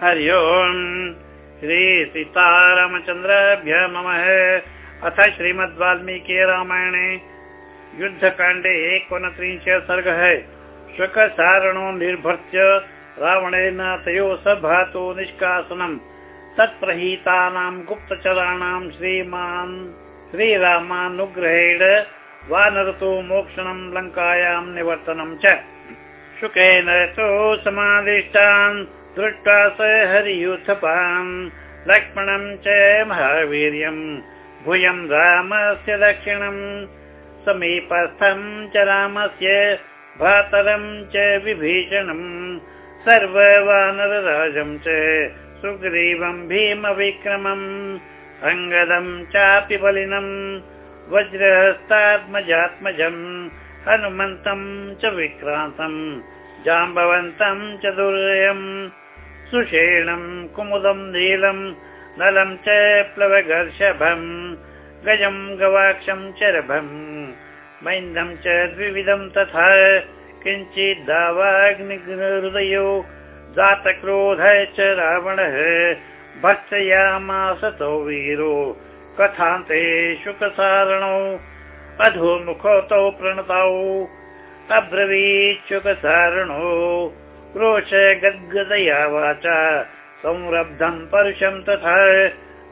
हरि ओम्। श्री सीतारामचन्द्राभ्य नमः। अथ श्रीमद् वाल्मीकि रामायणे। युद्धकाण्डे एकोनत्रिंशत् सर्गः। शुकसारणो निर्भर्त्य रावणेन तयोः सभातो निष्कासनम्। तत्प्रहीतानां गुप्तचराणां श्रीमान् श्रीरामानुग्रहेण वानरतो मोक्षणं लङ्कायां निवर्तनं च। शुकेन तु समादिष्टान् दृष्ट्वा स हरियूथपान् लक्ष्मणं च महावीर्यं। भूयं रामस्य दक्षिणम् समीपस्थं च रामस्य भातरं च विभीषणम्। सर्ववानरराजं च सुग्रीवं भीमविक्रमम्। अङ्गदं चापि बलिनम्। वज्रहस्तात्मजात्मजम्। हनुमन्तं च विक्रान्तम् जाम्बवन्तं च दुर्यम् सुषेणम् कुमुदं नीलम् नलं च प्लवगर्षभम् गजम् गवाक्षं च रभम् मैन्दं च द्विविधं तथा किञ्चिद्दावाग्निहृदयो जातक्रोध च रावणः भक्षयामासतो वीरो कथान्ते शुकसारणौ अधोमुखौ तौ प्रणतौ अब्रवीच्छुकसारणो क्रोश गद्गदया वाचा। संरब्धं परुषं तथा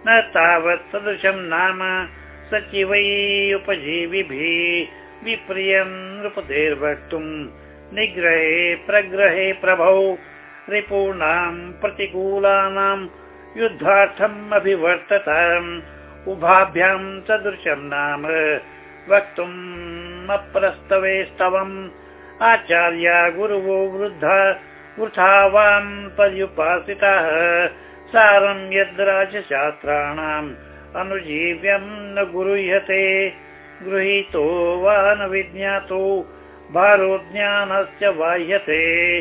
न तावत् सदृशं नाम सचिवै विप्रियं नृपतेर्वक्तुम् निग्रहे प्रग्रहे प्रभौ रिपूणां प्रतिकूलानां युद्धार्थम् अभिवर्तताम् उभाभ्यां सदृशं नाम वक्तुम् अप्रस्तवे स्तवम् आचार्या गुरुवो वृद्धा वृथा वां पर्युपासिताः। सारं यद् राजशास्त्राणाम् अनुजीव्यं न गुरुह्यते। गृहीतो वा न विज्ञातो भारो ज्ञानस्य बाह्यते।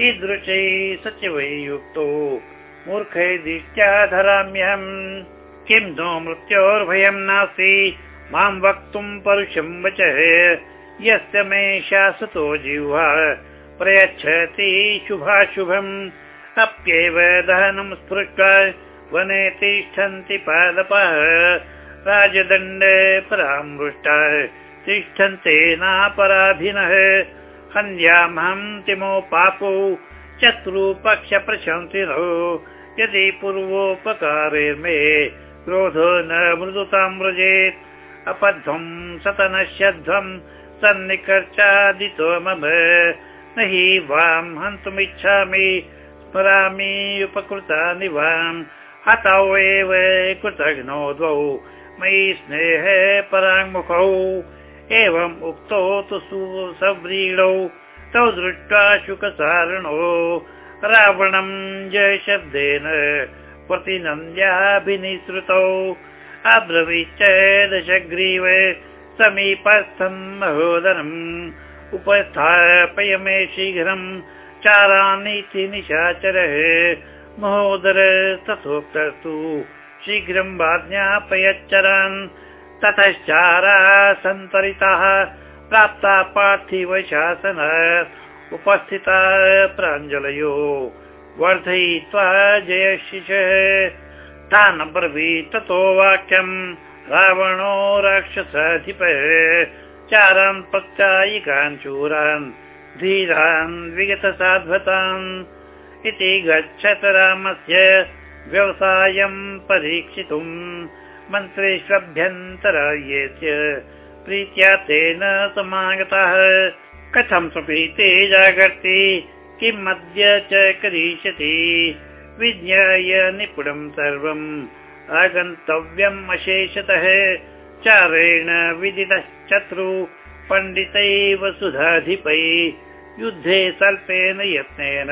ईदृशै सचिवै युक्तो मूर्खै दीष्ट्या धराम्यहम्। किं नो मृत्योर्भयं नास्ति मां वक्तुं परुषं वचः। यस्य मे शासतो जिह्वा प्रयच्छति शुभाशुभम्। अप्येव दहनं स्पृष्ट्वा वने तिष्ठन्ति पादपः। राजदण्डे परामृष्टा तिष्ठन्ते नापराधिनः। हन्यामहं तिमो पापो चत्रुपक्षप्रशंसिनो यदि पूर्वोपकारे क्रोधो न मृदुतां व्रजेत् अपध्वं सतनश्यध्वं सन्निकर्चादितो मम न हि वां हन्तुमिच्छामि स्मरामि उपकृतानि वां। हतौ एव कृतघ्नौ द्वौ मयि स्नेह पराङ्मुखौ। एवम् उक्तौ तु सुव्रीडौ तौ दृष्ट्वा शुकसारणो। रावणं जयशब्देन प्रतिनन्द्याभिनिसृतौ। अब्रवीच्च दशग्रीव समीपस्थं महोदरम् उपस्थापय मे शीघ्रं चारानीति निशाचरः महोदर तथोक्तस्तु शीघ्रं वाज्ञापयच्चरान्। ततश्चारा सन्तरिताः प्राप्ता पार्थिव शासन उपस्थिता प्राञ्जलयो वर्धयित्वा जयशिष। तान् ब्रवीत् ततो वाक्यम् रावणो राक्षसाधिपः चारान् प्रत्यायिकान् चूरान् धीरान् विगतसाध्वतान् इति गच्छत रामस्य व्यवसायं परीक्षितुम् मन्त्रेष्वभ्यन्तराय्यस्य प्रीत्या तेन समागतः। कथं स्वप्रीते जागर्ति? किम् अद्य च करिष्यति? विज्ञाय निपुणं सर्वम्। आगन्तव्यम् अशेषतः चारेण विदितश्चत्रु पण्डितैव सुधाधिपै युद्धे स्वल्पेन यत्नेन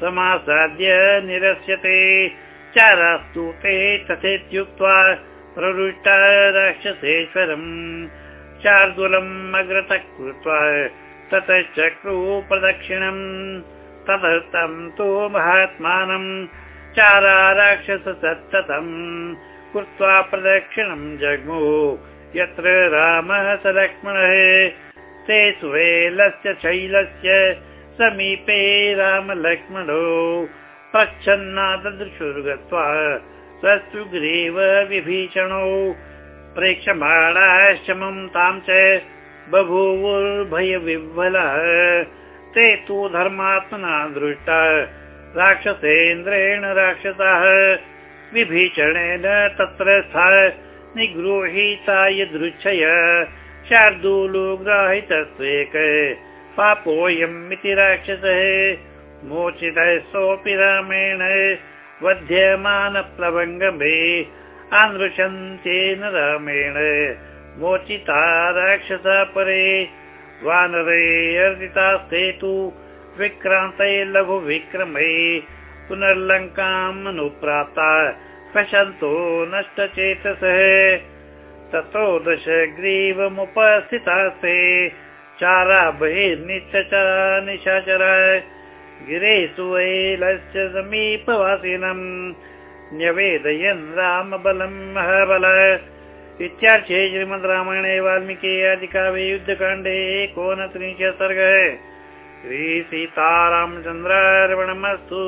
समासाद्य निरस्यते। चारास्तु ते तथेत्युक्त्वा प्रवृष्टा राक्षसेश्वरम्। शार्दूलम् अग्रतः कृत्वा ततश्चक्रु प्रदक्षिणम्। तदर्थं तु महात्मानम्। चारा राक्षस सत्ततम् कृत्वा प्रदक्षिणम् जग्मु। यत्र रामः स लक्ष्मणः ते सुवेलस्य शैलस्य समीपे रामलक्ष्मणो प्रच्छन्नादृशुर्गत्वा स्वसुग्रीव विभीषणौ। प्रेक्षमाणाश्च तां च बभूवुर्भयविह्वलः। ते तु धर्मात्मना दृष्टा। राक्षसेन्द्रेण राक्षसः विभीषणेन तत्र स्था निगृहीता यदृच्छय शार्दूलुग्राहितस्वेक पापोऽयमिति राक्षसः। मोचितः सोऽपि रामेण। वध्यमानप्लवङ्गमे आनृशन्त्येन रामेण। मोचिता राक्षसा परे। वानरे अर्जितास्ते तु विक्रान्तै लघु विक्रमे पुनर्लङ्काम् अनुप्राप्ता पश्यन्तो नष्टचेतसः। ततो दश ग्रीवमुपस्थितास्ते चारा बहिर्निश्च निशाचर गिरे सुवैलस्य समीपवासिनम् न्यवेदयन् रामबलम् महाबल इत्यार्थे श्रीमद् रामायणे वाल्मीकि आदिकाव्ये युद्धकाण्डे एकोनत्रिंशत् सर्गः श्रीसीतारामचन्द्रार्पणमस्तु